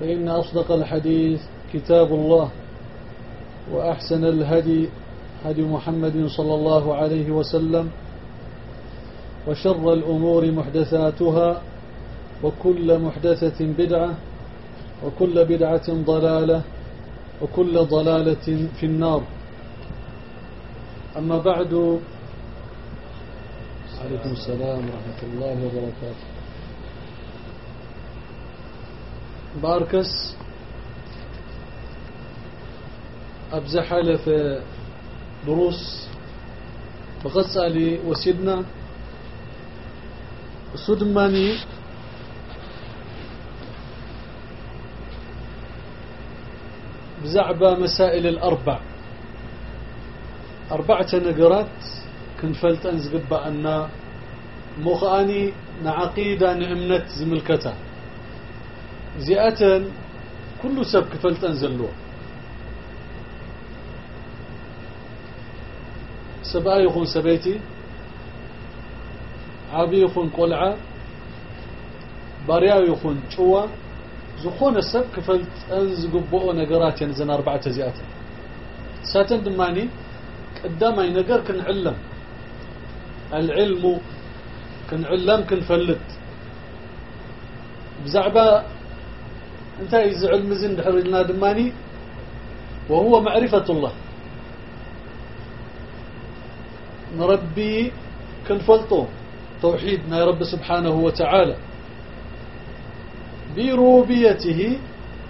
فإن أصدق الحديث كتاب الله وأحسن الهدي هدي محمد صلى الله عليه وسلم وشر الأمور محدثاتها وكل محدثة بدعة وكل بدعة ضلالة وكل ضلالة في النار. أما بعد عليكم السلام ورحمة الله وبركاته. باركس أبزحل في دروس بغسالي وسيدنا. سدماني بزعبة مسائل الأربع. أربعة نقرات كنفلت أنزقب أن مخاني نعقيدة نعمنت زملكتا زيئة كل سب كفلت أنزلوه سبا يخون سبيتي عابي يخون قلعة باريا يخون شوى زخون السب كفلت أنزقبؤ نقرات ينزن أربعة زيئة ساتن دماني قدام اي نجر كنعلم. العلم كنعلم كنفلت. بزعبة انت اذا علم زين دحرجنا دماني وهو معرفة الله. نربي كنفلطو توحيدنا يا رب سبحانه وتعالى. بربوبيته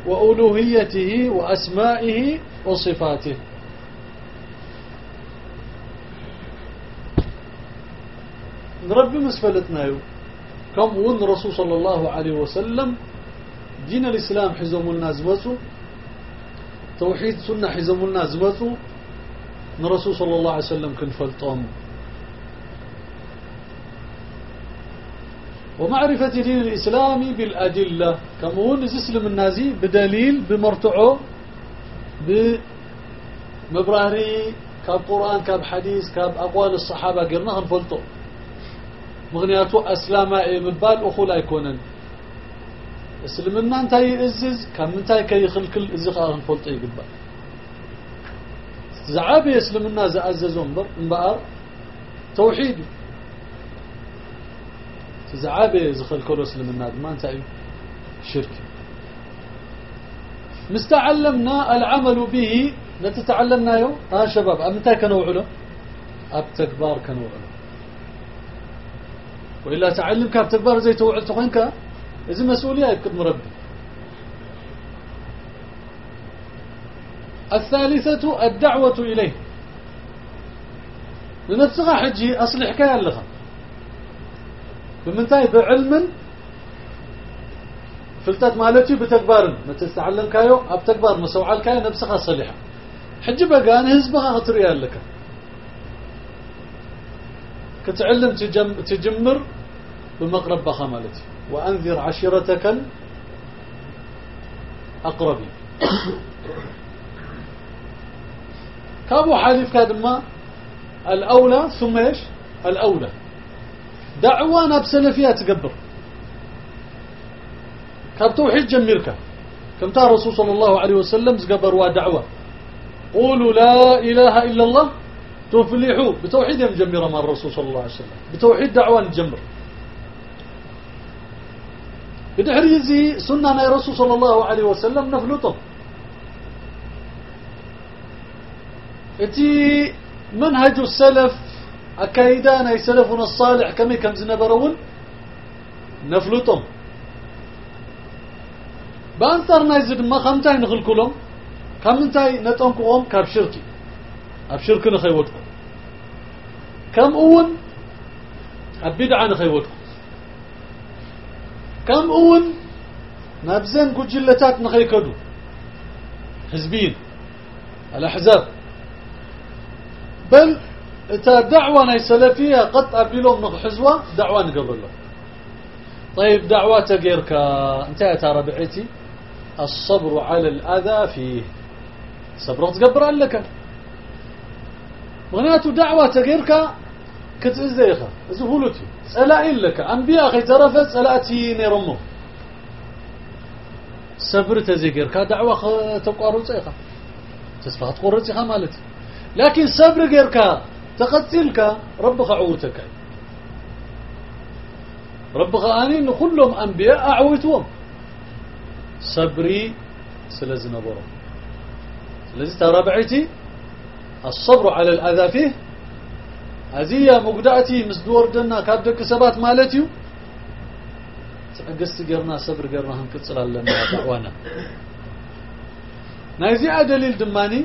وألوهيته وأسمائه وصفاته. نربي مسفلتنا كم ون رسول صلى الله عليه وسلم دين الإسلام حزم الناس متو توحيد سنة حزم الناس متو نرسول صلى الله عليه وسلم كن فلطهم ومعرفة دين الإسلام بالأدلة كم هون اسلم النازي بدليل بمرتعه بمبراري كاب قرآن كاب حديث كاب أقوال الصحابة قرنا هنفلطه مغنياتو أسلام مبال اسلمنا انتاي يئزز كم انتاي كي يخلكل ازقاء نفلط يقبل زعابي اسلمنا زأززون بر انبقى توحيد زعابي زخلكلو اسلمنا ما انتاي شرك مستعلمنا العمل به نتتعلمنا يو ها شباب إمتى كنوعنا اب تكبار كنوعنا وإلا تعلم كاب تكبر زي توعد تخينك إذا مسؤولية يكد مربي. الثالثة الدعوة إليه. لنفسها حجي أصل حكاية لها بمنتهي بعلم فلتات مالتي بتكبار. ما تستعلم كايو أب تكبار. مسوعة الكايو نفسها صليحة حجي بقى أنا هزبها خطريا لك. كتعلم تجم تجمر بمقرب بخمالتي وأنذر عشيرتك الأقربين. كابو حليف كادما الأولى ثم إيش؟ الأولى. دعوة نفسنا فيها تقبر كاب توحيد جميرك كم ترى الرسول صلى الله عليه وسلم زقبر ودعوة. قولوا لا إله إلا الله تفلحوا. بتوحيد مجمرة مع الرسول صلى الله عليه وسلم. بتوحيد دعوة نجمر. بدحريزي سنة الرسول صلى الله عليه وسلم نفلطم إتي منهج السلف أكايدانا يسلفنا الصالح كمي كم زنبرون نفلطم بأنتر نايزد ما خمتاي نخل كلهم كمنتاي نتنكوهم كاب شركي أب شرك نخيوتكم كم أون؟ أب بدعة نخيوتكم كم أون نبزن قجلتات نخيكدو حزبين الأحزاب بل تا دعوة ناي سلفية قد أبيلهم نحزوة دعوة نقبل له طيب دعوة غيرك انتهت ربعتي الصبر على الأذى فيه صبر تقبر لك مغنياتو دعوة كتزيخة زهولتي سلاء لك أنبياء أخي ترفت سلاءتي نيرمو صبر تزيغيرك دعوة تقارو تيخة تسفها تقرر تيخة مالتي لكن صبر غيرك تقتلك ربك عوتك ربك آنين كلهم أنبياء أعوتهم صبري سلز نبره سلز تربعتي الصبر على الأذى فيه أزية مقدعتي مسدور دنا كادك سبات مالتيو تقست قرنا صبر قرنا هم كتصل لنا دعوانا. نايزي دليل دماني.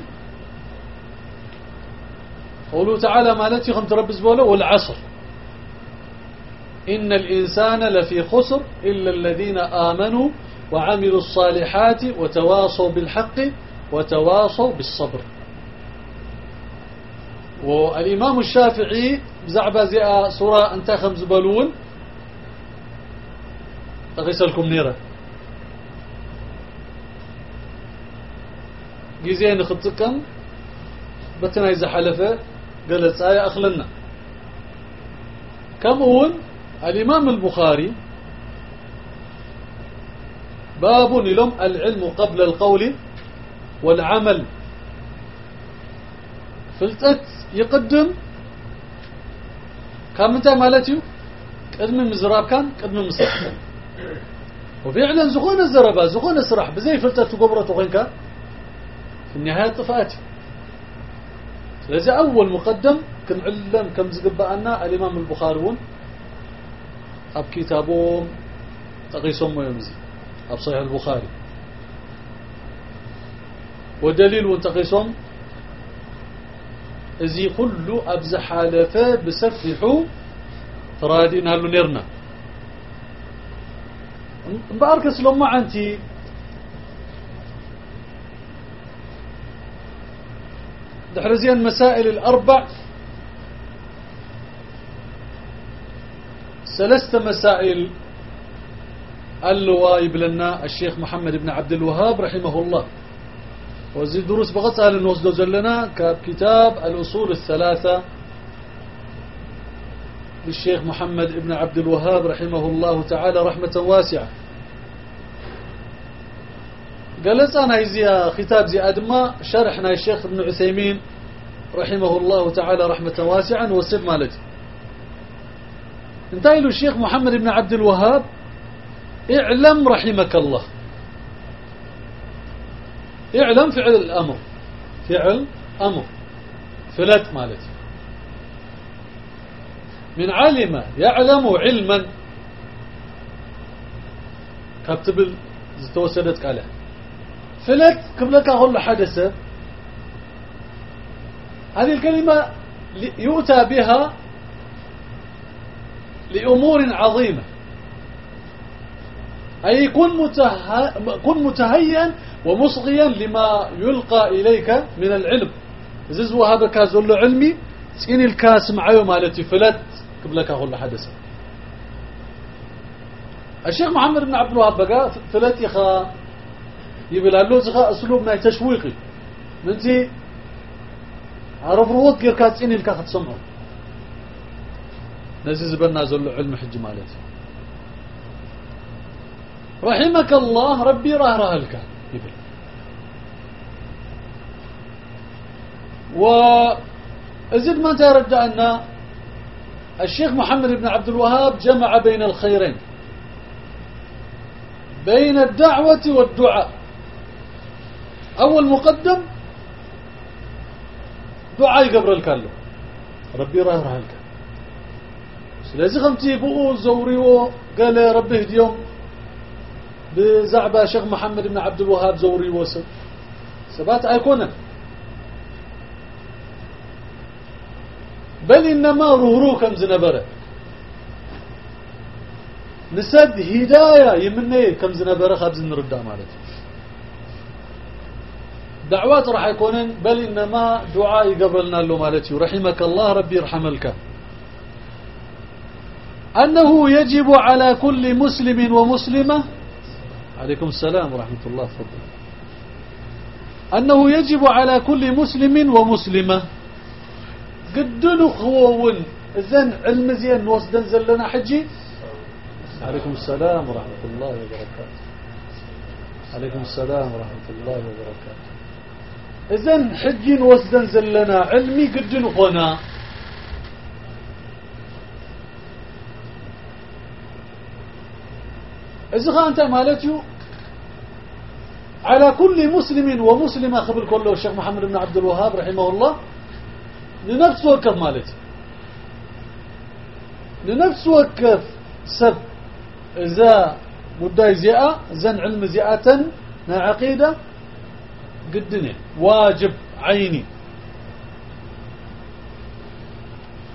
قوله تعالى مالتي خمت رب زبوله والعصر. إن الإنسان لفي خسر إلا الذين آمنوا وعملوا الصالحات وتواصوا بالحق وتواصوا بالصبر. والإمام الشافعي بزعبة زي سورة أنت خمس بلون تغيس لكم نيرة جيزين خطكم. بتنا إذا حلفة قالت آية أخلنا. كم أول الإمام البخاري. باب لهم العلم قبل القول والعمل. فلتت. يقدم. كم انت مالتيو قدم مزراب كان قدم مسرح كان وفعلا زخون الزربة زخون السرح بزي فلتت قبرة وين كان. في النهاية طفاتي لذا أول مقدم كم علم كم زقبأنا الإمام البخاري أب كتابهم تقيسهم ويمزي. أب صحيح البخاري. ودليل وانتقيسهم ازي كله ابز حالفه بسفحوا ترادين هلو نيرنا مبارك سلوما عنتي دحرزيان مسائل الأربع ثلاثة مسائل اللوايب لنا الشيخ محمد بن عبد الوهاب رحمه الله وزي دروس بغت على نوصدو زلنا كتاب الأصول الثلاثة للشيخ محمد بن عبد الوهاب رحمه الله تعالى رحمة واسعة. قالت أنا زي ختاب زي أدمى شرحنا الشيخ ابن عثيمين رحمه الله تعالى رحمة واسعة وسب مالتي انتهي الشيخ محمد بن عبد الوهاب اعلم رحمك الله. اعلم فعل الأمر. فعل أمر. فلت مالتي من علم يعلم علما. كتب توسدت قاله. فلت قبلك أقول حدث هذه الكلمة يؤتى بها لأمور عظيمة. أي كن, مته... كن متهيئا ومصغيا لما يلقى إليك من العلم. ززو هذا كازول علمي. سين الكاس معايو مالتي. فلت قبلك أقول حدث الشيخ محمد بن عبد الوهاب بقى فلت يخا يبلا له زخا أسلوب ما تشويقي. منتي عرف روك يركا تسيني لك تسمعه. نزي زبنا زلو علم حج مالتي. رحمك الله ربي راه راه لك. و ما ترد أن الشيخ محمد بن عبد الوهاب جمع بين الخيرين. بين الدعوة والدعاء. أول مقدم دعاء قبر الكل ربي راه راه الكل لازم تيبو بقو زوريو قال ربي اهديهم بزعبة شيخ محمد بن عبد الوهاب زوري وسب سبات أيكونا بل إنما رهرو كم زنبرة. نسد هداية يمني كم زنبرة خبز نردا مالتي دعوات راح يكونن بل إنما دعاء يقبلنا له مالتي. رحمك الله ربي يرحمك أنه يجب على كل مسلم ومسلمة عليكم السلام ورحمة الله. تفضل. أنه يجب على كل مسلم ومسلمة قد نخوون. إذن علم زين وصدا زلنا حجي. عليكم السلام ورحمة الله وبركاته. عليكم السلام ورحمة الله وبركاته. إذن حجي وصدا زلنا. علمي قد إذا أنت مالتيو على كل مسلم ومسلمة قبل كله الشيخ محمد بن عبد الوهاب رحمه الله لنفس وكف مالتي لنفس وكف سب إذا مدعي زياء زن علم زياءة عقيدة قدني واجب عيني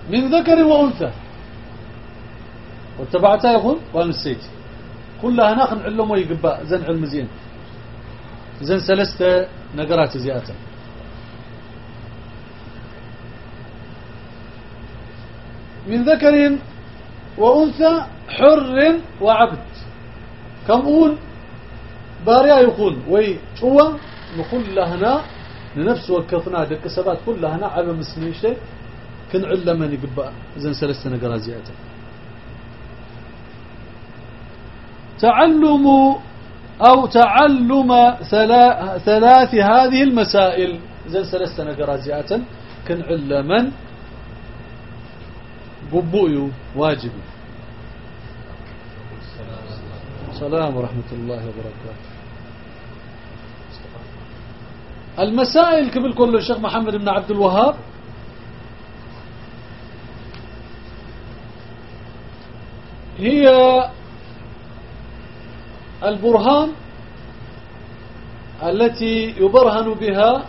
من ذكر وأنثى واتبعتها يقول ونسيت كلها ناخن علمه يقبا زن علم زين. زن سلسته نقرات زيادة. من ذكر وأنثى حر وعبد. كم أقول باريا يقول. وي قوة نقول لهنا لنفس وكفنا دك سبات كلها هنا على مسنيشته كن علمني يقبا. زن سلسته نقرات زيادة. تعلم أو تعلم ثلاث هذه المسائل. زين سلسة نقرازيات كن علما. قبوي واجب. السلام ورحمة الله وبركاته. المسائل قبل كل الشيخ محمد بن عبد الوهاب. هي البرهان التي يبرهن بها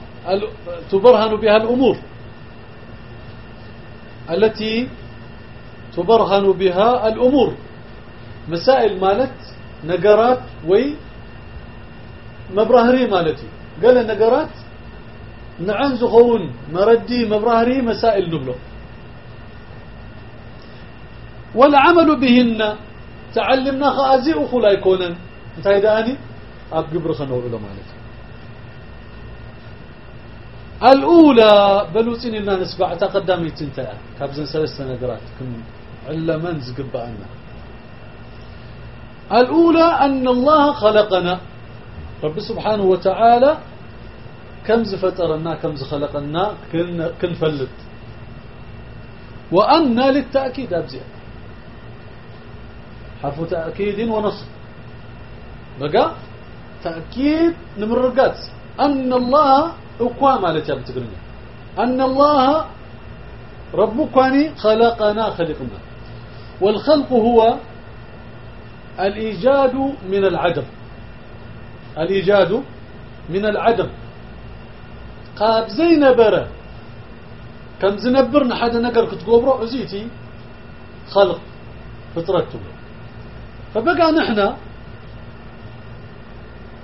تبرهن بها الأمور. التي تبرهن بها الأمور. مسائل مالت نقرات وي مبراهري مالتي. قال نقرات نعن زخون مردي مبراهري مسائل نبلو. والعمل بهن تعلمنا خازي أخلا يكونن انتهي داني أب قبر خنور له مالك الأولى بلوتين إننا نسبع تقدمي تنتهي كابزن ثلاثة نقرات كم علمان زقبأنا الأولى أن الله خلقنا. رب سبحانه وتعالى كم زفترنا كم زخلقنا كن, كن فلت. وأن للتأكيد أبزيد حرف تأكيد ونصب. بقى تأكيد نمرقات أن الله أقوى ما بتقرني أن الله ربكني خلقنا خلقنا. والخلق هو الإيجاد من العدم. الإيجاد من العدم. قاب زي نبرة. كم زنبرنا حدا نقر كتقوبره أزيتي خلق. فطرته فبقى نحن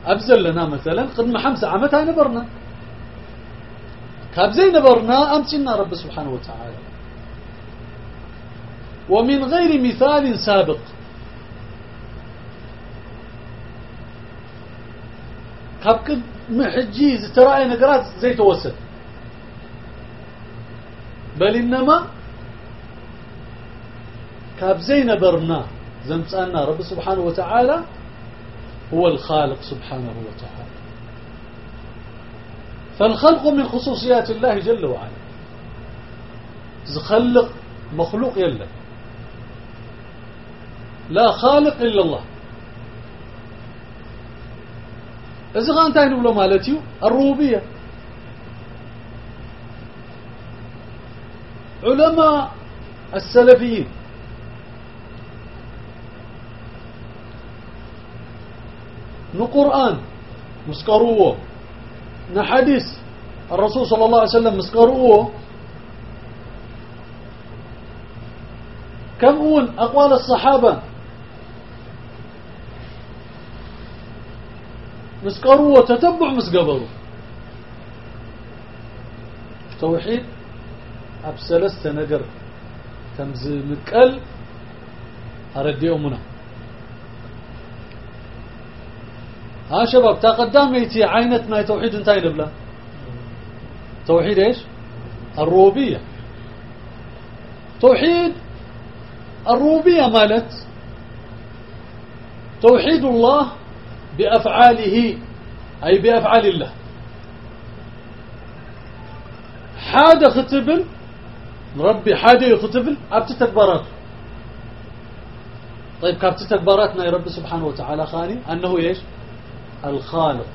أبزل لنا مثلا قد خمسة عامتها نبرنا. كاب زي نبرنا أمسنا رب سبحانه وتعالى. ومن غير مثال سابق. كأب كد محجيز ترى نقرات زي توسد بل إنما كابزين برنا زمسأنا رب سبحانه وتعالى هو الخالق سبحانه وتعالى. فالخلق من خصوصيات الله جل وعلا. زخلق مخلوق يلا. لا خالق إلا الله. إذا كان تاين نقوله مالتيو؟ الربوبية. علماء السلفيين نقرآن مسكروه. نحديث الرسول صلى الله عليه وسلم مسكروه. كم أون أقوال الصحابة؟ مسكروا وتتبع مسقبروا توحيد أبسلست نقر تمز مكأل أردي أمنا ها شباب تقدم يتي عينة ما توحيد انتهي لبلا توحيد إيش؟ الروبية توحيد الروبية مالت توحيد الله بأفعاله أي بأفعال الله. حاد ختبل ربي حاد يختبل أبت تكبرات. طيب كابت تكبراتنا يا رب سبحانه وتعالى خاني أنه إيش؟ الخالق.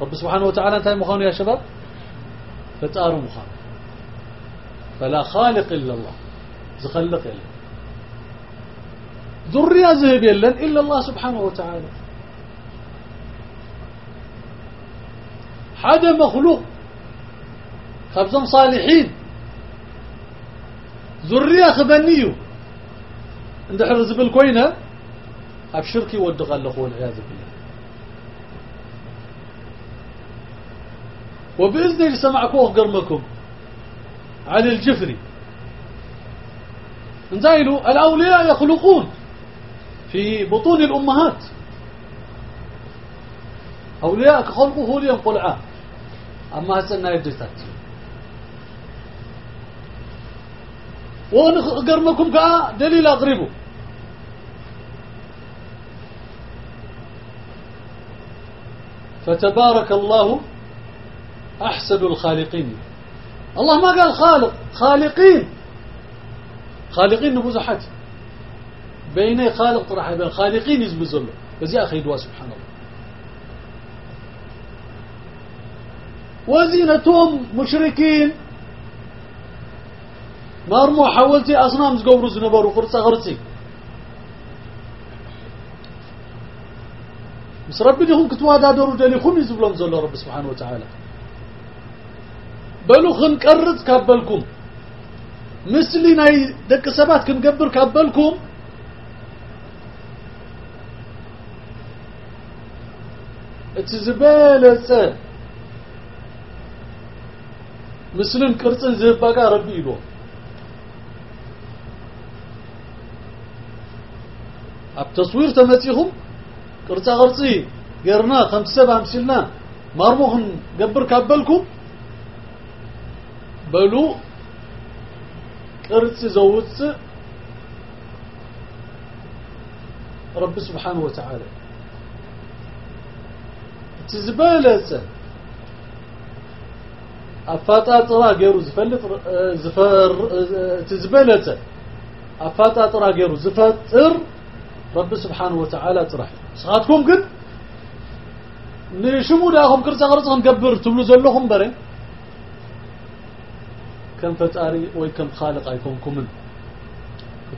رب سبحانه وتعالى انتهي مخانو يا شباب؟ فتاروا مخانو فلا خالق إلا الله. زخلق إلا ذرية ذهب إلا الله سبحانه وتعالى. حدا مخلوق. خبزم صالحين. ذرية خبنيو عند حرز بالكوينة أبشركي ودقال لخو والعياذ بالله. وبإذن اللي سمعكوه قرمكم عن الجفري انزايلوا الأولياء يخلقون في بطون الأمهات. أولياء خلقه ليم قلعا. أما هسنا يدتات وأقرمكم كأ دليل أقربه. فتبارك الله أحسن الخالقين. الله ما قال خالق خالقين. خالقين نبوزحات بين خالق طرح بين خالقين يزبزلوا بس يا أخي دوا سبحان الله. وزينتهم مشركين. مارمو حولتي أصنام زقبرو زنبرو قرصة غرصي بس ربي ديهم كتوا دورو دليخون يزبلهم زلو رب سبحانه وتعالى. بلو خن كرز كابلكم مثلي ناي دك سبات كم قبر كابلكم اتزبالة سن مثلن كرزن زبقا ربي اب تصوير تمسيهم قرصا قرصي قرنا خمس سبع مسلنا مرموخن قبر كابلكم بلو قرص زوجة رب سبحانه وتعالى تزبالة أفاتا ترى جيرو زفلت زفر تزبالة أفاتا ترى جيرو زفتر رب سبحانه وتعالى ترى صادكم قد نشمو لهم كرس غرزهم قبر تملو زلهم برين كم فتاري وي كم خالق أيكم كمن.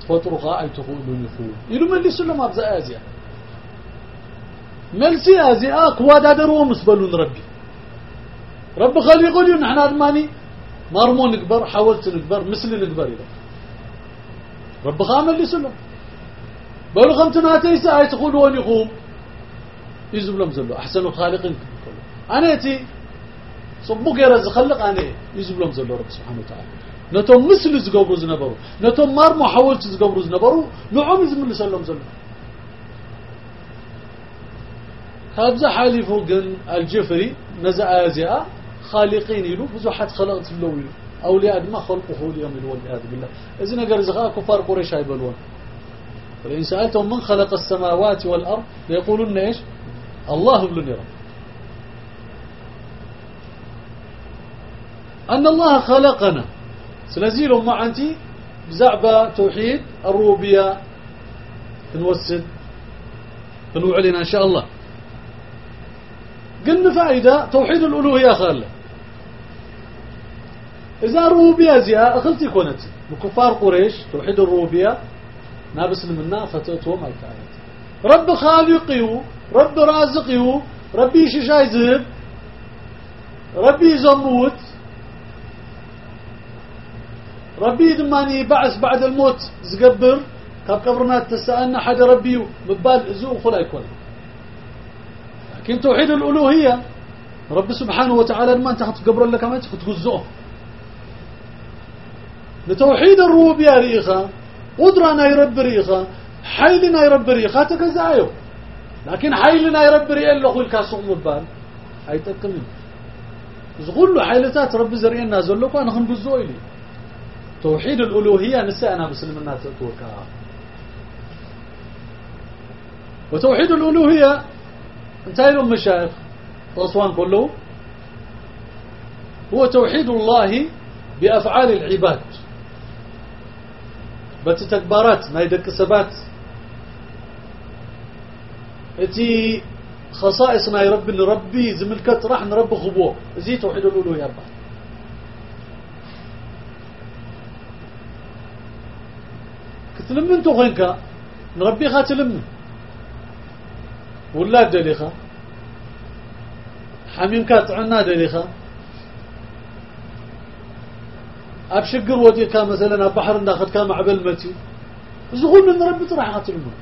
تفطروا غا اي تقولون يفو يلو من لي سلم أبزا أزيا. ملسي أزيا كوادا درو مسبلون ربي. رب خلي يقول نحن أدماني مرمو نكبر حاولت نكبر مثل نكبر إذا. رب خامل لي سلم بلو خمتنا تيسا هاي تقول وين يقوم يزم لهم زلو. صبوك يا رز خلق أنا يزم لهم زلو رب سبحانه وتعالى نتوم مثل زقبرو زنبرو نتوم مرمو حاولت زقبرو زنبرو نعم يزم لي سلم زلو هذا حالي فوق الجفري نزع أزياء خالقين يلو بزحات خلقت له يلو أولياء ما خلقه اليوم والعياذ بالله إذن قال زغاء كفار قريش هيبلون فإن سألتهم من خلق السماوات والأرض يقولون إيش الله بلون يرى أن الله خلقنا. سلزيلهم مع أنت بزعبة توحيد الروبية نوسد نوعلنا إن شاء الله. قلنا فائدة توحيد الألوهية خالة. إذا الروبية زيها أخلتي كونت. بكفار قريش توحيد الروبية نابس منا فتوتو ما كانت رب خالقه رب رازقه ربي ششاي زهب ربي زموت ربي دماني بعث بعد الموت زقبر كاب قبرنا تسألنا حد ربي مبال زوء خلا يكون. لكن توحيد الألوهية رب سبحانه وتعالى ما انت قبر لك ما تجزؤه لتوحيد الربوبية ريخا قدرنا يرب ريخا حيلنا يرب ريخا تكزايو. لكن حيلنا يرب ريخا اللي أخوي الكاسوق مبال هاي تكمل. زغل له حيلتات رب زرينا زلوكو أنا خنبزو إلي. توحيد الألوهية نسأنا بسلمنا تتوكا وتوحيد الألوهية انتهي لهم مشايخ أصوان كله هو توحيد الله بأفعال العباد. بتتكبارات ما يدك سبات. إتي خصائص ما يرب ربي زملكت راح نرب خبوه. زي توحيد الألوهية؟ أربعة كتلمن انتو غينك نربي خاتلمن ولا دليخة حميم كاتعنا دليخة أبشقر وديكا مثلا بحر ناخذ كام عبل متي. زغون من ربي طرح خاتلمن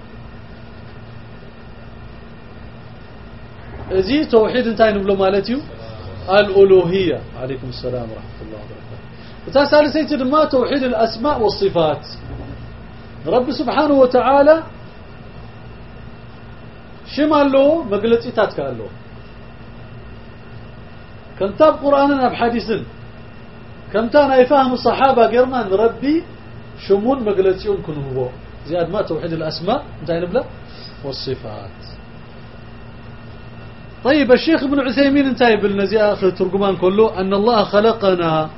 زي توحيد انتاين بلو مالتيو الألوهية. عليكم السلام ورحمة الله وبركاته. وتاسال سيتي ما توحيد الأسماء والصفات؟ رب سبحانه وتعالى شمالو مقلتي تاتكالو كنتاب قرآننا بحديث كمتان يفهم الصحابة قرنا ربي شمون مقلتيون كنهو زياد ما توحيد الأسماء. انتهي نبلا والصفات. طيب الشيخ ابن عثيمين انتهي بالنزي آخر الترجمان كله. أن الله خلقنا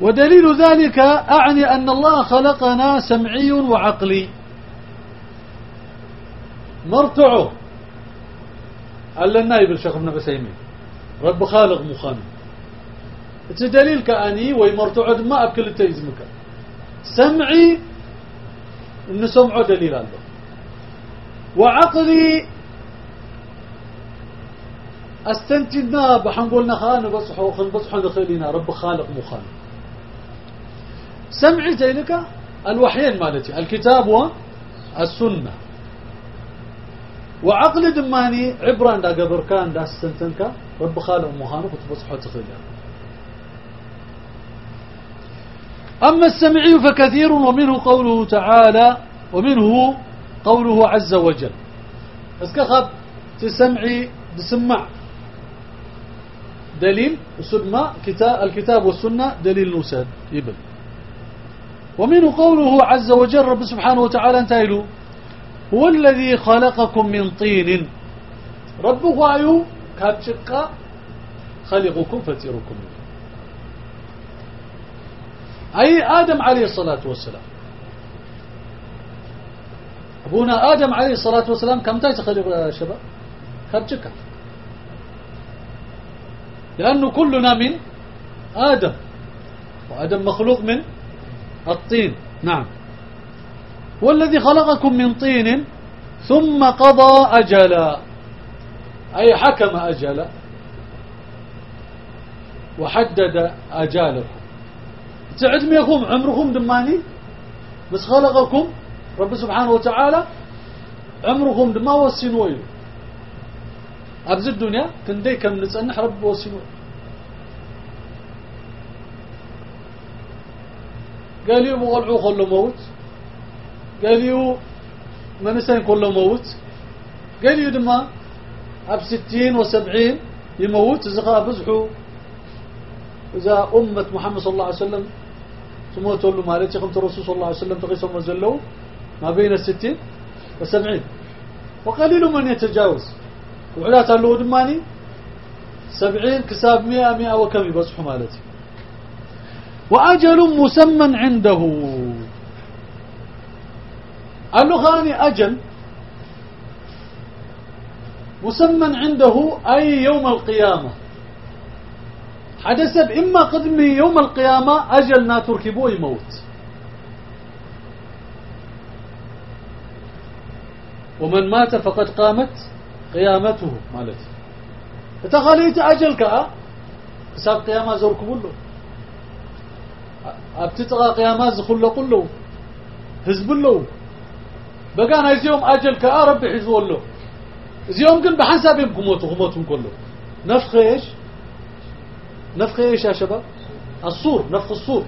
ودليل ذلك أعني أن الله خلقنا سمعي وعقلي. مرتعه. على النائب الشيخ ابن عثيمين. رب خالق مخان دليل كأني ويمرتعه ما أبكل التيزمك سمعي إن سمعه دليل عنده وعقلي أستنتجنا بحنقولنا خان بصحو خن بصحو نخلينا رب خالق مخان سمعي تيلك الوحيين مالتي. الكتاب والسنة وعقل دماني عبرة دا قبر كان دا استنتنك رب خالق مخان وتبصحو تخلينا أما السمعي فكثير ومنه قوله تعالى ومنه قوله عز وجل. بس كخب تسمعي بسمع. دليل سنة كتاب الكتاب والسنة دليل نوساد يبل. ومنه قوله عز وجل رب سبحانه وتعالى انتهلوا هو الذي خلقكم من طين. ربه أيو؟ كابشقا خلقكم فتيركم أي آدم عليه الصلاة والسلام. أبونا آدم عليه الصلاة والسلام كم تخلق يا شباب؟ كابشقا لأنه كلنا من آدم. وآدم مخلوق من الطين. نعم. والذي خلقكم من طين ثم قضى أجلا. أي حكم أجلا. وحدد أجالكم. تعدم يكم عمركم دماني. بس خلقكم رب سبحانه وتعالى عمركم دما وسنوي. أبز الدنيا كندي كم نتصنح رب وسنوي. قال يوم غلعو كله موت. قال يو منسين كله موت. قال يو دما أب ستين وسبعين يموت إذا بزحو. إذا أمة محمد صلى الله عليه وسلم سموت له مالتي خمت الرسول صلى الله عليه وسلم تقيسهم وزلوا. ما بين الستين والسبعين. وقليل من يتجاوز. وعلات له دماني سبعين كساب مئة مئة وكم يبصحوا مالتي. وأجل مسمى عنده. اللغاني أجل. مسمى عنده أي يوم القيامة. حدث إما قدمي يوم القيامة أجلنا تركبوه يموت ومن مات فقد قامت قيامته. مالتي. تخليت أجلك حساب قيامة ابتتغى قيامات زخل له بقى أنا يوم أجلك ربي حزب له زيوم كن بحساب قموتو قموتهم كله نفخ إيش نفخ إيش يا شباب الصور نفخ الصور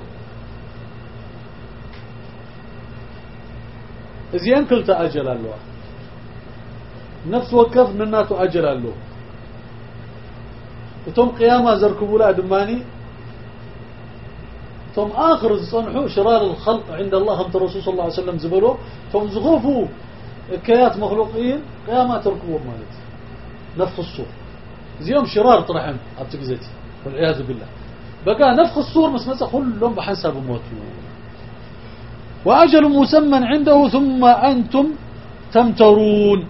زين كلتا أجل الله نفس وكف مناتو أجل الله وتم قيامة زركبوا لا دماني ثم آخر صنحوا شرار الخلق عند الله هم الرسول صلى الله عليه وسلم زبلوا ثم زغوفوا كيات مخلوقين قيامات ركوب مالت. نفخ الصور. زيهم شرار طرحهم ابتقزتي والعياذ بالله. بقى نفخ الصور مسمسة كلهم بحسب موتوا. وأجل مسمى عنده ثم أنتم تمترون.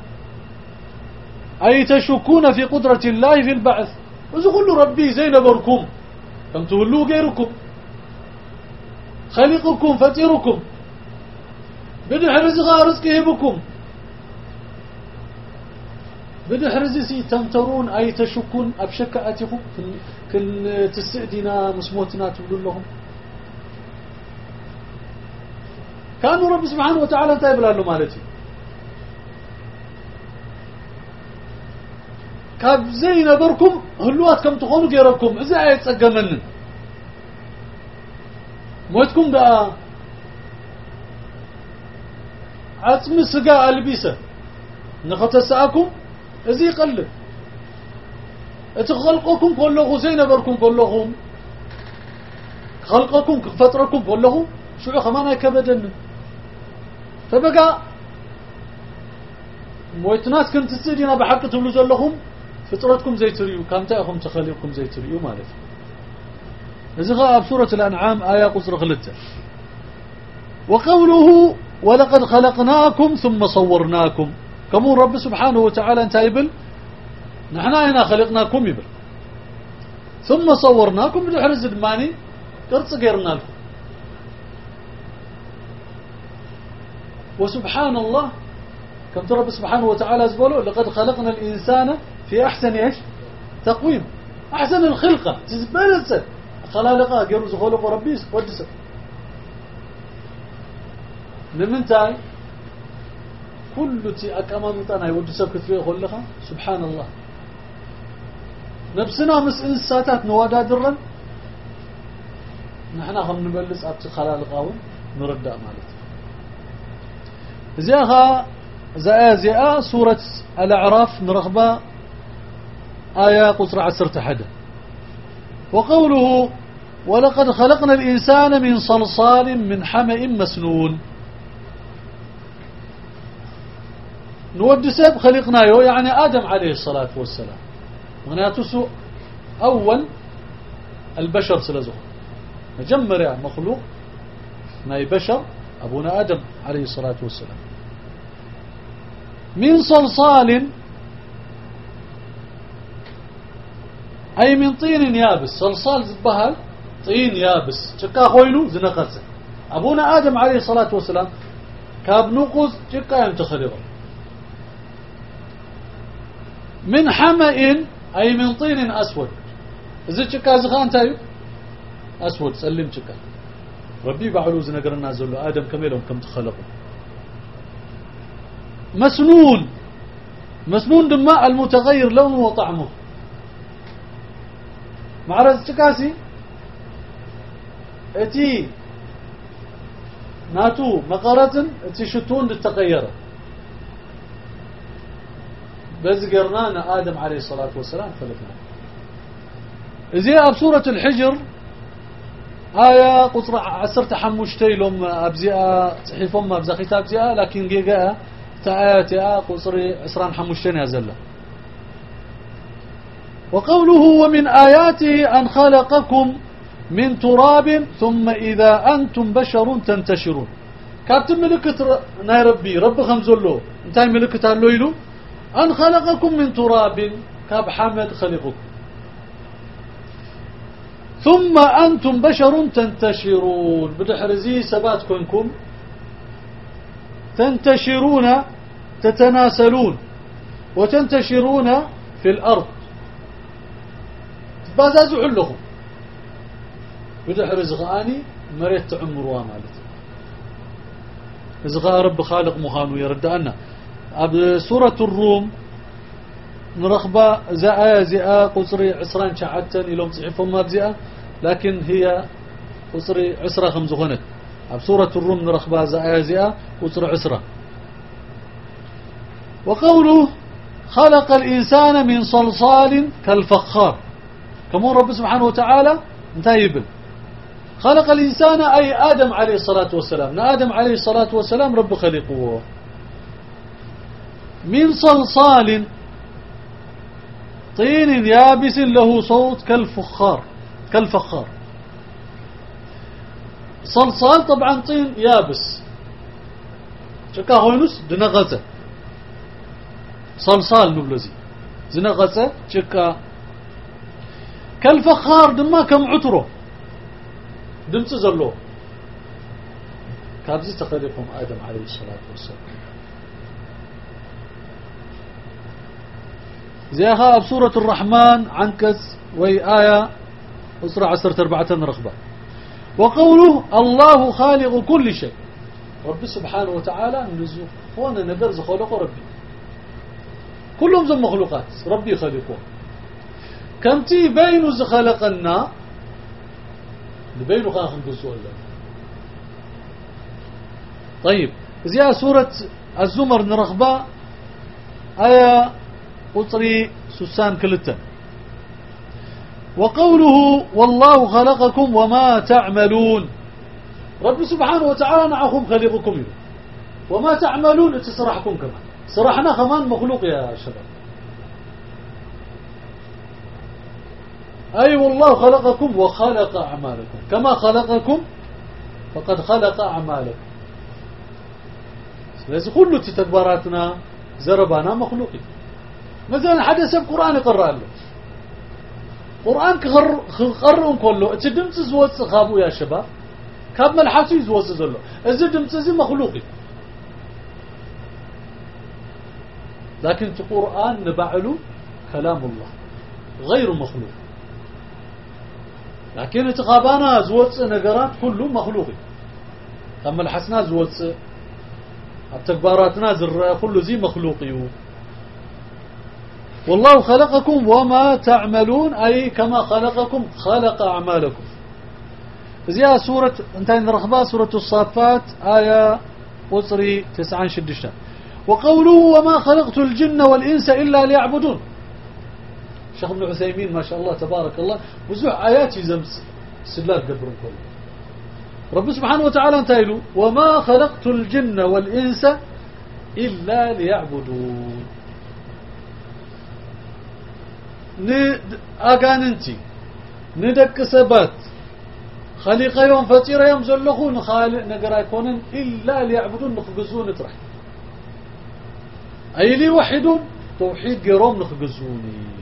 أي تشكون في قدرة الله في البعث. وزغلوا ربي زينبركم كم تولوا غيركم؟ خلقكم فتيركم بدح رزق رزقه بكم بدحر زي تمترون أي تشكون أبشك أتيكم كن تسعدنا مسموتنا تقول لهم. كانوا رب سبحانه وتعالى طيب له مالتي. كاب زي نبركم هلوات كم تخونوا غيركم. إذا يتسقمن موتكم بقى عتم سقاء البيسة نختسأكم ازي يقلب اتخلقكم كله زي نبركم كلهم خلقكم فتركم كله شو كمان كبدن فبقى مويتنات كنت تسيدينا بحق تبلو زلهم فطرتكم زي تريو كم تأخم تخليكم زي تريو مالك نزغى بسورة الأنعام آية قصر غلتة وقوله ولقد خلقناكم ثم صورناكم. كمون رب سبحانه وتعالى أنت يبل نحن هنا خلقناكم يبل ثم صورناكم بدو حرز دماني قرص قيرنا لكم وسبحان الله كم رب سبحانه وتعالى زبوله لقد خلقنا الإنسان في أحسن إيش؟ تقويم. أحسن الخلقة تزبلت خلالقها قيروا زخولق ربيس ودس نمنتاي كل تي أكمامتنا يود سبكت فيه خلقها سبحان الله. نفسنا مس إنساتات نوادا درن. نحنا هم نبلس أبت خلال قاون نردأ مالت زيها زي زيها سورة الأعراف نرغبة آية قصر عسرة حدا وقوله ولقد خلقنا الإنسان من صلصال من حمأ مسنون. نود سب خلقنا يعني آدم عليه الصلاة والسلام. مغنياتو أول البشر سلزو مجمر يعني مخلوق ناي بشر أبونا آدم عليه الصلاة والسلام. من صلصال أي من طين يابس. صلصال زبهل طين يابس. شكا خوينو زنقص أبونا آدم عليه الصلاة والسلام كاب نقص شكا يمتخلقه من حمأ أي من طين أسود. إذا شكا زخان تايو؟ أسود سلم شكا. ربي بعلو زنقرنا زلو. آدم كميلهم كم تخلقوا مسنون. مسنون دماء المتغير لونه وطعمه. معرض شكاسي اتي ناتو مقارة اتي شتون للتغير بزقرنا آدم عليه الصلاة والسلام خلقنا زي آب سورة الحجر آية قطر عسرت حمشتي لهم أبزئة صحيفهم أبزا كتاب زئة لكن جيجا تآيات قطر عسران حمشتين يزل وقوله ومن آياته أن خلقكم من تراب ثم إذا أنتم بشر تنتشرون. كابت ملكة ناي ربي رب خمزلو. انتهي ملكة الليلو أن خلقكم من تراب كاب حامد خلقكم. ثم أنتم بشر تنتشرون. بدحرزي سبات كنكم تنتشرون تتناسلون. وتنتشرون في الأرض. تبازازوا علهم بدحرز غاني مريت تعمروا مالتي إذا رب خالق مخانو يرد أنا سورة الروم نرخبة زاء زاء قصري عسران شعتن إلهم صحيفهم مابزئة لكن هي قصري عسرة خمس أب سورة الروم نرخبة زاء زاء قصري عسرة وقوله خلق الإنسان من صلصال كالفخار كمون رب سبحانه وتعالى انتهي خلق الإنسان أي آدم عليه الصلاة والسلام. آدم عليه الصلاة والسلام رب خلقه. من صلصال طين يابس له صوت كالفخار. كالفخار. صلصال طبعا طين يابس. شكا هونس دنغزة. صلصال نبلزي. زنغزة شكا كالفخار دما كم عطره. دمت زلو؟ كابزي تخليكم آدم عليه الصلاة والسلام. زيها بسورة الرحمن عنكس وي آية أسرع عسرة أربعة رغبة وقوله الله خالق كل شيء. رب سبحانه وتعالى هنا نقر خلق ربي. كلهم زم مخلوقات. ربي خلقه كمتي بين خلقنا؟ لبينه خاخ نقصوا طيب زي سورة الزمر نرغبة آية قطري سسان كلتا. وقوله والله خلقكم وما تعملون. رب سبحانه وتعالى نعكم خلقكم. وما تعملون اتسرحكم كمان سرحنا كمان مخلوق يا شباب. أي والله خلقكم وخلق أعمالكم. كما خلقكم فقد خلق أعمالكم. لذلك كل تتكبراتنا زربانا مخلوقين. مثلا حدا سب قرآن يقرأ له. قرآن كقرأ كله. اتدمت زوج خابو يا شباب. كاب ملحسو يزوج زلو. إذا دمت زي مخلوقي. لكن القرآن نبعله كلام الله. غير مخلوق. لكن اتقابانا زوج نقرات كله مخلوقي أما الحسنا زوج التكباراتنا زر كل زي مخلوقي والله خلقكم وما تعملون أي كما خلقكم خلق أعمالكم. زي سورة انتهي رخبة سورة الصافات آية وصري تسعان شدشتا وقوله وما خلقت الجن والإنس إلا ليعبدون. شيخ ابن عثيمين ما شاء الله تبارك الله وزوع آيات يزمس سلات قبرون كله رب سبحانه وتعالى انتهي وما خلقت الجن والإنس إلا ليعبدون. أغاننتي ندك سبات خليق يوم فطير يوم زلخون خالق نقرا يكونن إلا ليعبدون نخبزون نطرح أي لي وحدون توحيد قروم نخبزوني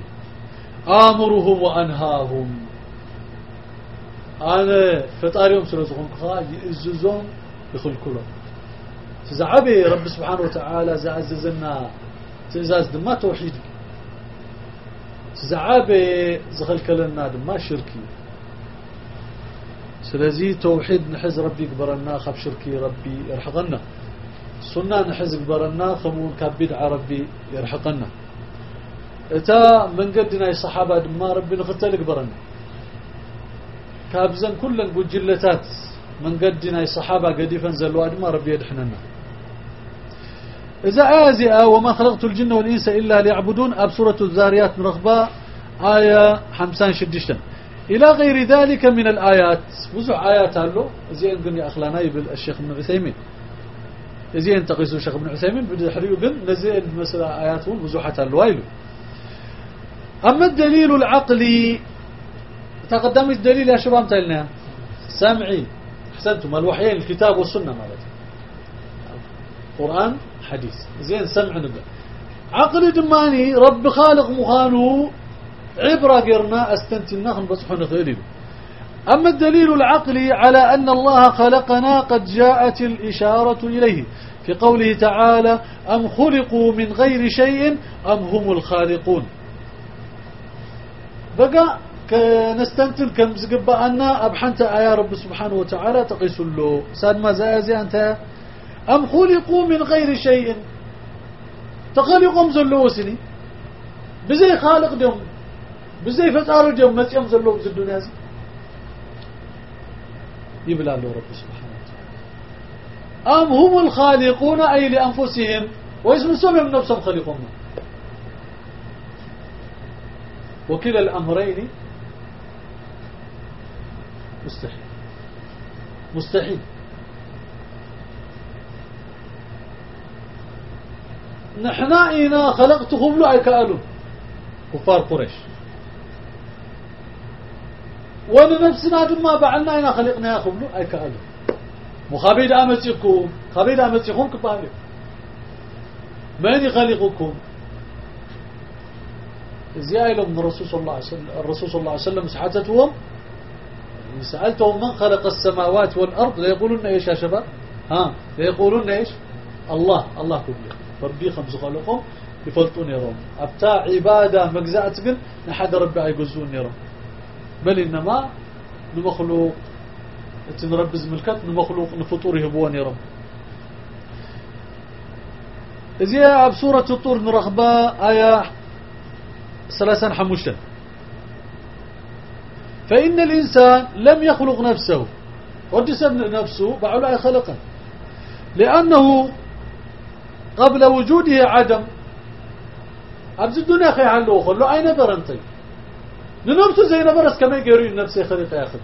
آمرهم وأنهاهم. أنا فطار يوم سلسخون خالق يززون يخلكلهم تزعبي رب سبحانه وتعالى زعززنا. تزاز دما توحيد. زعابة زخل كلنا ما شركي سلازي توحيد نحز ربي قبرنا خب شركي ربي يرحقنا. سنة نحز قبرنا خمون كبيد ربي يرحقنا. اتا من قدنا الصحابة ما ربي نختل قبرنا كابزن كلن بجلتات من قدنا الصحابة قديفا زلوا ما ربي يدحننا إذا آزئة وما خلقت الجن والإنس إلا ليعبدون أب سورة الزاريات نرغبة آية حمسان شدشتن إلى غير ذلك من الآيات وزع آيات له زين قلني أخلانا يبل الشيخ ابن عثيمين زين تقيسوا الشيخ ابن عثيمين بدي حريو قل نزل مثلا آياتهم وزوحة له أما الدليل العقلي تقدم الدليل يا شباب تلنا. سامعين أحسنتم الوحيين الكتاب والسنة مالتي. قرآن حديث. زين سمع نبقى عقل دماني رب خالق مخانو عبرة قرنا استنتنا بصحو نخيلي أما الدليل العقلي على أن الله خلقنا قد جاءت الإشارة إليه. في قوله تعالى أم خلقوا من غير شيء أم هم الخالقون. بقى نستنتن كم زقبأنا أبحنت آيا رب سبحانه وتعالى تقيس له ساد ما زازي أنت أم خلقوا من غير شيء تخلقهم زلوا سني بزي خالق دم بزي فتار دم مسيم زلوا بز الدنيا زي له رب سبحانه وتعالى أم هم الخالقون أي لأنفسهم واسم سمهم نفسهم خالقون وكلا الأمرين مستحيل. مستحيل. نحنا إنا خلقتهم له أي كألو كفار قريش. ونفسنا دما بعلنا إنا خلقنا يا خبلو أي كألو مخابيد أمتكم خابيد أمتكم كبالي من يخلقكم؟ زيائل من الرسول صلى الله عليه وسلم الرسول صلى الله عليه وسلم سحتتهم سألتهم من خلق السماوات والأرض ليقولون إيش يا شباب؟ ها ليقولون إيش؟ الله الله كبير ربي خمس خلقهم يفلطون يرون. أبتاع عبادة مجزأت قل نحد ربي يقزون يرون. بل إنما نمخلوق تنربز ملكت نمخلوق نفطور يهبون يرون. إذا بسورة الطور نرغبة آية ثلاثا حموشا فإن الإنسان لم يخلق نفسه. ودسم نفسه بعلا خلقه. لأنه قبل وجوده عدم. أبز الدنيا خي حلو خلو أين برنتي؟ ننبت زي نبرس كما يقرين نفسي خلق يأخذ.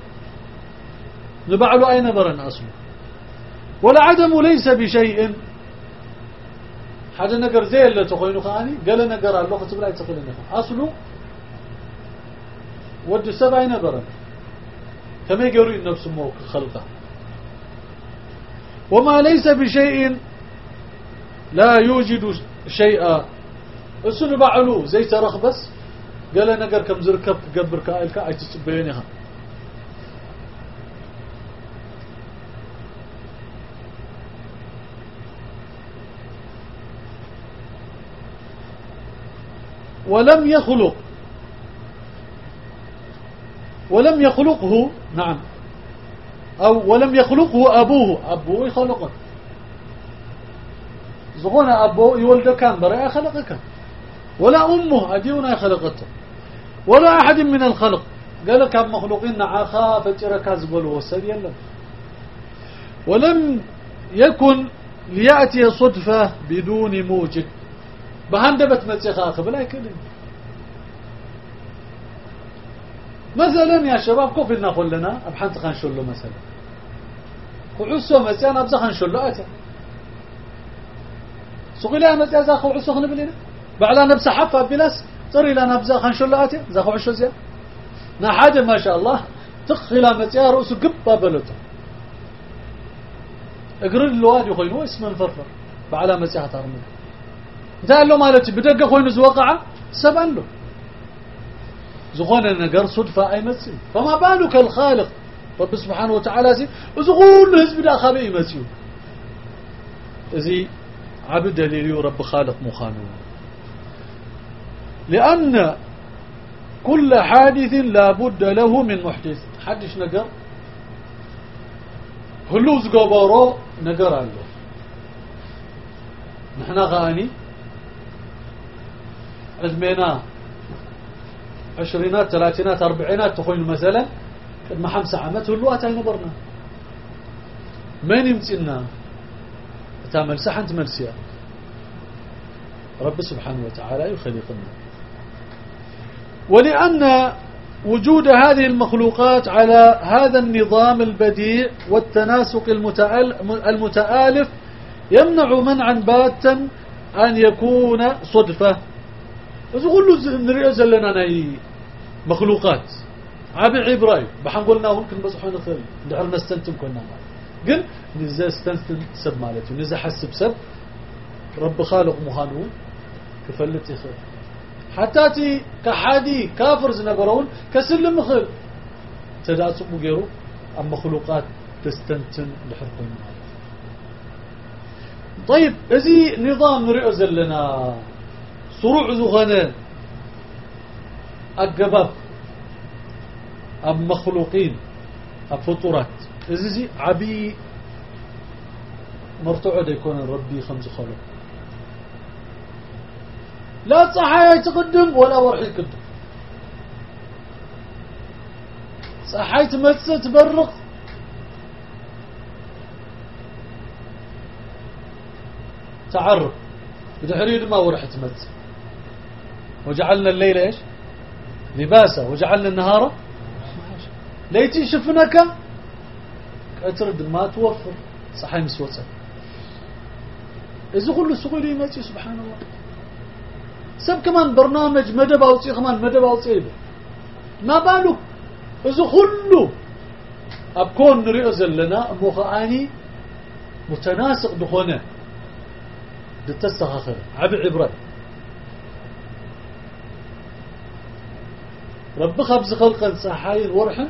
نبعلو أين برن أصله والعدم ليس بشيء. حاجة نقر زي اللي تخوينو خاني قال نقر الله خطب لا يتخيل أصله ود سبع نبرا كما يقولون نفس موك خلقه. وما ليس بشيء لا يوجد شيئا. السنة بعلو زي ترخ بس. قال نقر كم زركب قبر كائلك ولم يخلق. ولم يخلقه نعم. أو ولم يخلقه أبوه. أبوه خلقه زغونا أبوه يولد كان برأي خلقك. ولا أمه أديونا خلقته ولا أحد من الخلق. قال كان مخلوقين نعاخا فتركا زبل وسل يلا. ولم يكن ليأتي صدفة بدون موجد. بهندبت آخر بلا يكلم. مثلا يا شباب نقول لنا ابحث خان شلو مثلا. كعسو مثلا ابز خان شلو أتا. سوق لها مثلا زاخو عسو خن بلنا بعلا نبس حفا بلاس تري لنا ابز خان شلو أتا. زاخو عسو زين نا حاجة ما شاء الله. تخلا مثلا رؤس قبا بلته اقرر الواد يخوينو اسم الفرفر بعلا مثلا ترمي له مالتي بدق خوينو زوقعه سبن له زغون النجار صدفة أي مسيو فما بالك الخالق رب سبحانه وتعالى زي زغون هزب دا خابئي مسيو زي عبد دليل رب خالق مخانو لأن كل حادث لا بد له من محدث حدش نقر هلو زقبارو نقر له نحن غاني عزميناه عشرينات ثلاثينات أربعينات تخوين مثلا ما حمسة عمت هلوات هاي نبرنا من يمتنا تعمل سحنت مرسيا رب سبحانه وتعالى يخلقنا. ولأن وجود هذه المخلوقات على هذا النظام البديع والتناسق المتآلف يمنع منعا باتا أن يكون صدفة. إذا قلوا نرئي زلنا ناي مخلوقات عابي عبراي بحن قلنا هم كن بصحوا نخل دعر نستنتم كنا مال قل نزا استنتم سب مالته نزا حسب سب رب خالق مهانون كفلت يخل حتى تي كحادي كافر زنبرون كسلم مخل تداسق غيرو ام مخلوقات تستنتن لحركم طيب ازي نظام نرئو زلنا صروع ذغنا القباب اب مخلوقين. اب فطورات ازي عبي مرتعد يكون ربي خمس خلق. لا صحايا تقدم ولا ورحي يقدم صحاي تمس تبرق. تعرف بدحريد ما ورح تمس وجعلنا الليل إيش؟ لباسا. وجعلنا النهار ليتي شفنك اترد ما توفر. صحاي مسوسه إذا كل سقولي يمشي سبحان الله. سب كمان برنامج مدب أوصي كمان مدب أوصي ما بالو؟ إذا كله أبكون نريد زلنا مخاني متناسق بخونه دتستخاخر عبي عبرة. رب خبز خلقا صحاين ورحا.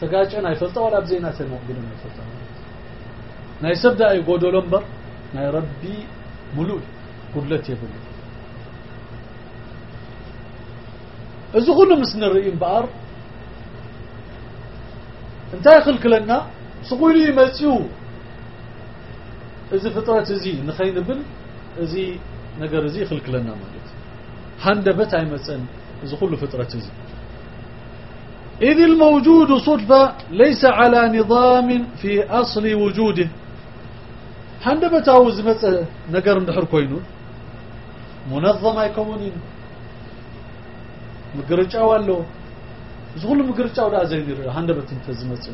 تقاجعنا يفلطا ولا بزينات المؤمنين يفلطا ناي سبدأ يقودو لنبر ناي ربي ملول. قلت يبلو إذا كله مسن الرئيم بار. انت يخلق لنا. سقولي مسيو. إذا فطرة زي نخين بل زي نقر زي خلق لنا مالت هندبت هاي مسن إذا كله فطرة زي إذ الموجود صدفة ليس على نظام في أصل وجوده عندما تعوز مس نقر مدحر كوينون منظمة أيكمونين مقرش والله زغل مقرش أولا زين عندما حند بتنتز مس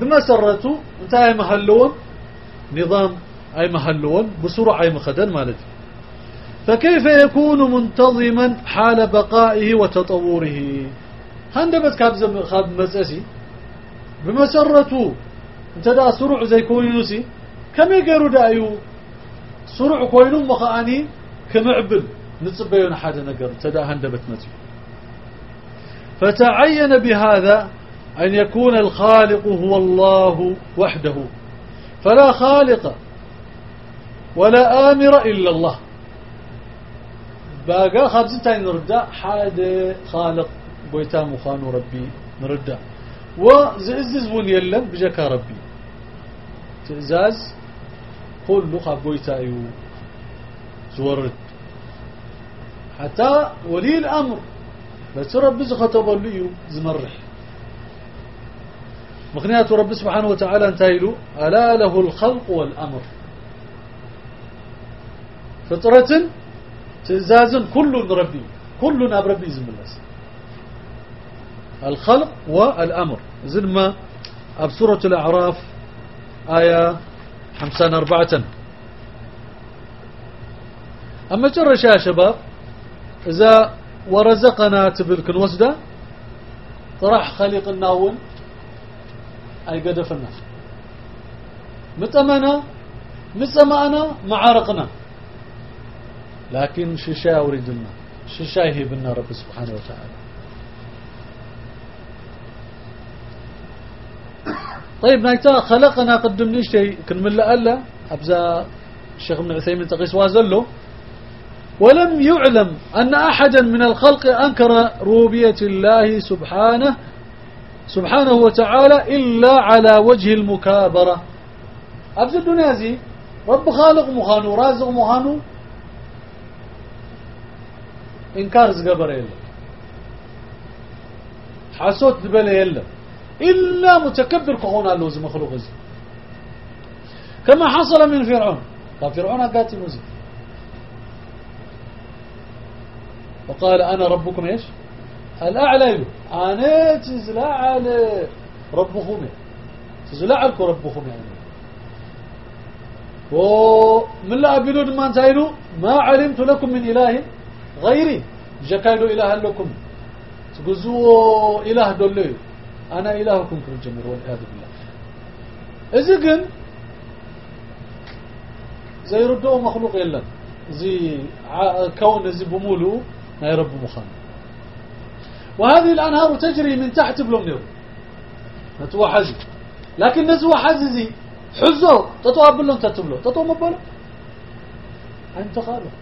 بما سرته انتهى محلون نظام أي محلون بسرعة أي مخدن مالتي. فكيف يكون منتظما حال بقائه وتطوره؟ هندبت كاب زم خاب مساسي بمسرته انت دا سرع زي كوينوسي كم يقروا دايو سرع كوينو مخاني كمعبل. نصبيون حاجة نقر. تدا هندبت متي فتعين بهذا أن يكون الخالق هو الله وحده. فلا خالق ولا آمر إلا الله. باقا خابزتين نردا حاد خالق بويتا مخانو ربي نردا وزعزز ون يلم بجكا ربي. تئزاز كله خبويتا ايو زورد. حتى ولي الأمر. بس رب خطب له زمرح. مغنيات رب سبحانه وتعالى انتهيلو ألا له الخلق والأمر. فطرة تزاز كل ربي كل ربي زم الخلق والأمر. زي ما سورة الأعراف آية حمسان أربعة. أما جرش يا شباب إذا ورزقنا تبلك الوسدة طرح خليق الناون أي قدفنا متأمنا متأمنا معارقنا. لكن ششا أريدنا. ششا يهبنا رب سبحانه وتعالى. طيب نايتا خلقنا قدمني شيء كنمل ألا أبزا الشيخ ابن عثيمين تقيس وازله ولم يعلم أن أحدا من الخلق أنكر ربوبية الله سبحانه سبحانه وتعالى إلا على وجه المكابرة. أبزا الدنيا زي رب خالق مخانو رازق مخانو إنكار زقبر يلا حاسوت دبل يلا إلا متكبر له زي مخلوق زي كما حصل من فرعون. فرعون أقاتي موزي وقال أنا ربكم إيش؟ الأعلى. أنا تزلع على ربكم. تزلع لكم ربكم. يعني ومن لا أبيلون ما انتهينوا ما علمت لكم من إله غيري. جكايلو إله لكم. تقزوا إله دولي. أنا إلهكم في الجميع والعياذ بالله. إذا كن زي ردوا مخلوق إلا. زي كون زي بمولو ما يرب مخان. وهذه الأنهار تجري من تحت بلومنير نتوى حزي. لكن نزوى حزي حزو تطوى بلون تتبلو. تطوى مبلو أنت قالوا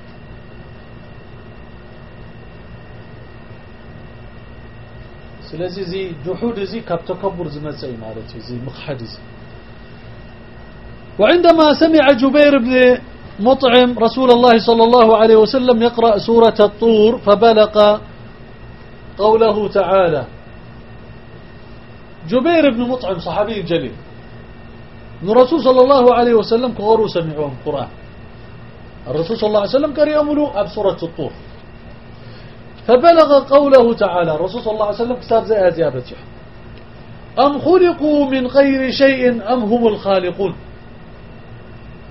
سلازي زي جحود زي تكبر زمزي مالتي زي مخحد زي وعندما سمع جبير بن مطعم رسول الله صلى الله عليه وسلم يقرأ سورة الطور فبلق قوله تعالى جبير بن مطعم صحابي جليل الرسول صلى الله عليه وسلم كغروا سمعوهم القرآن الرسول صلى الله عليه وسلم كان يأملوا أب سورة الطور فبلغ قوله تعالى الرسول صلى الله عليه وسلم كتاب زي أزيابته أم خلقوا من غير شيء أم هم الخالقون؟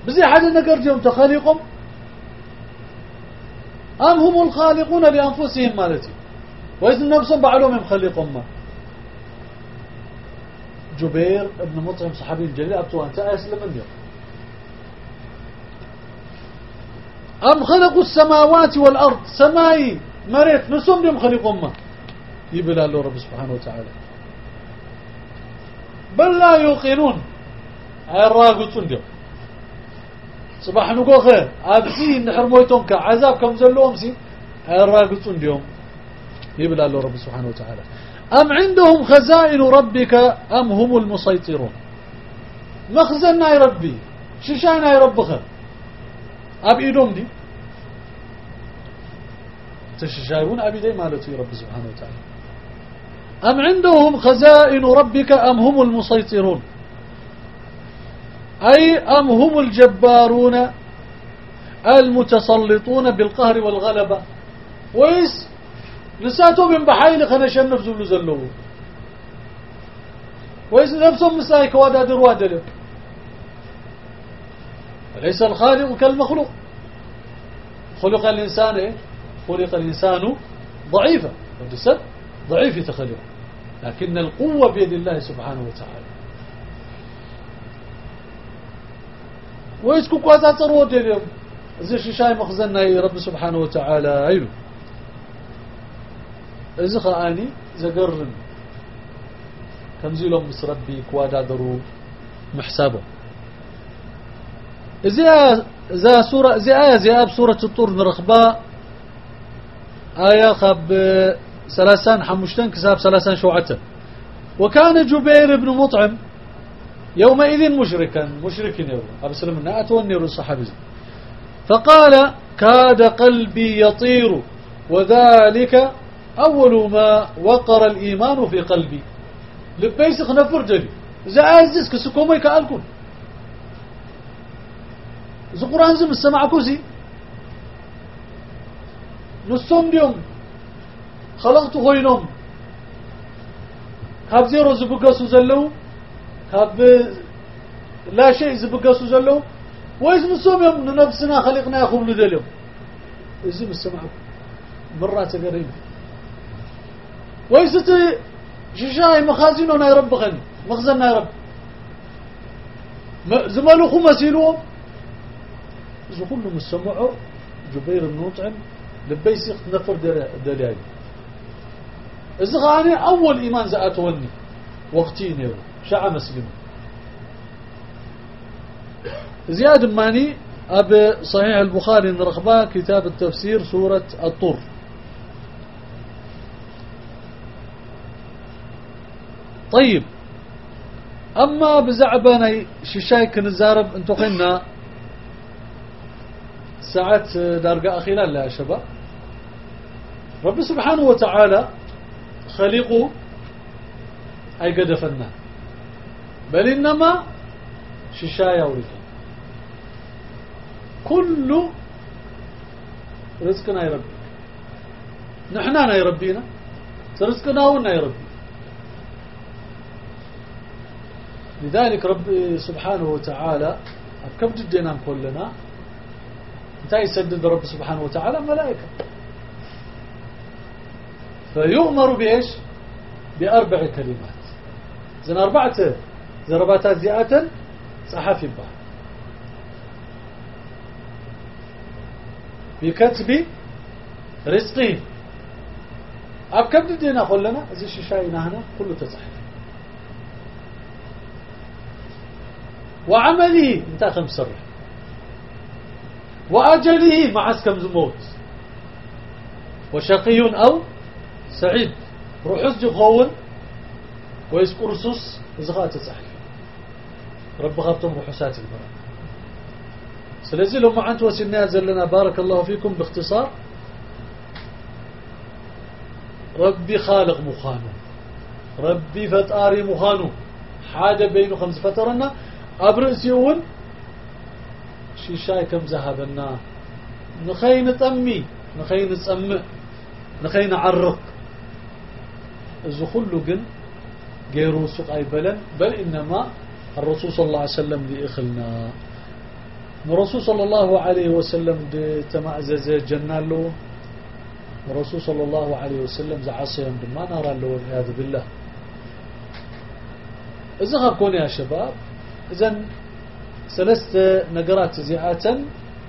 بزي حاجة نقرجهم تخالقهم أم هم الخالقون لأنفسهم مالتي؟ وإذن نفسهم بعلوم ما؟ جبير ابن مطعم صحابي الجليل أبتو أنت أسلم اليوم. أم خلقوا السماوات والأرض؟ سماي. مريت نسوم ديم خلقهم ما يبلا له رب سبحانه وتعالى بل لا يوقنون هاي الراقصون ديم صباح نقول خير أبسي نحر مويتون كعذاب كم زلوهم سي هاي الراقصون ديم يبلا له رب سبحانه وتعالى أم عندهم خزائن ربك أم هم المسيطرون مخزن يا ربي ششان يا ربك أب إيدهم دي تششايون أبي دي مالتي رب سبحانه وتعالى. أم عندهم خزائن ربك أم هم المسيطرون؟ أي أم هم الجبارون المتسلطون بالقهر والغلبة؟ ويس نساتو من بحايل خنا شنف زلو زلو. ويس نفسهم مساي كوادا دروا دلو ليس الخالق كالمخلوق. خلق الإنسان إيه؟ خلق الإنسان ضعيفا والجسد ضعيف يتخلق لكن القوة بيد الله سبحانه وتعالى. ويسكو كواتا تروا دلو زي شاي مخزنا رب سبحانه وتعالى أيلو إذا خآني زقرن. كم زيلهم مس ربي كوادا درو محسابه. زي زي سورة زي آية زي آب سورة الطور نرخباء آية خب سلاسان حمشتن كساب سلاسان شوعته. وكان جبير بن مطعم يومئذ مشركا مشرك يوم. أبسلم الناء أتوني الصحابي فقال كاد قلبي يطير وذلك أول ما وقر الإيمان في قلبي. لبيسخ نفر جلي. إذا أعزز كسكومي كألكم قرآن زم السمع كوزي. نصهم ديوم خلقت خوينهم كاب زيرو زبقسو زلو كاب لا شيء زبقسو زلو. وإذ نصهم يوم نفسنا خلقنا يخوب لدليم إذا السمع مرات قريب ويست ششاي مخازننا يا رب غني مخزننا يا رب زمالو خمسيلهم إذا كلهم السمعوا جبير بن مطعم لبيس نفر دليل إذا غاني أول إيمان زأتوني. وقتين يو شعى مسلم. زياد ماني أب صحيح البخاري نرخبا كتاب التفسير سورة الطور. طيب. أما بزعباني ششاي كنزارب انتو قلنا ساعات دارقة أخيرا لا يا شباب رب سبحانه وتعالى خلقه أي قد فنا بل إنما ششايا ورثا كل رزقنا يربي نحنا يربينا رزقنا ونا يربي لذلك ربي سبحانه وتعالى كم جدنا كلنا انت يسدد رب سبحانه وتعالى ملائكة. فيؤمر بإيش؟ بأربع كلمات. زين أربعة زرباتات زيادة صحافي بها بكتب رزقهم أب كم جدنا كلنا زي شاينا هنا كله تصحف وعمله انت خمس سر وأجله مع كم زموت وشقي أو سعيد. روحس جخون ويس قرصوص زغات تصحف رب خاطم روحسات البرا. سلازي لو ما عنت وسنها زلنا بارك الله فيكم باختصار. ربي خالق مخانو. ربي فتاري مخانو. حاجة بينه خمس فترنا. أبرئسيون شيشاي كم ذهبنا نخين طمي نخين صمع نخين عرق. كله جن غيرو سوق أي بلن بل إنما الرسول صلى الله عليه وسلم لإخلنا الرسول صلى الله عليه وسلم تمعزز جنة له الرسول صلى الله عليه وسلم زعصيهم ما نرى له والعياذ بالله إذا كون يا شباب إذا ثلاث نقرات زيعة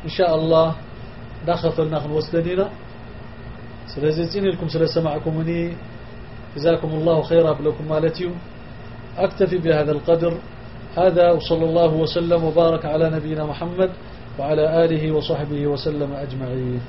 إن شاء الله داخل ناخذ وسدنينا سلازين لكم سلسة معكمني جزاكم الله خيرا بلكم مالتيو أكتفي بهذا القدر هذا وصلى الله وسلم وبارك على نبينا محمد وعلى آله وصحبه وسلم أجمعين.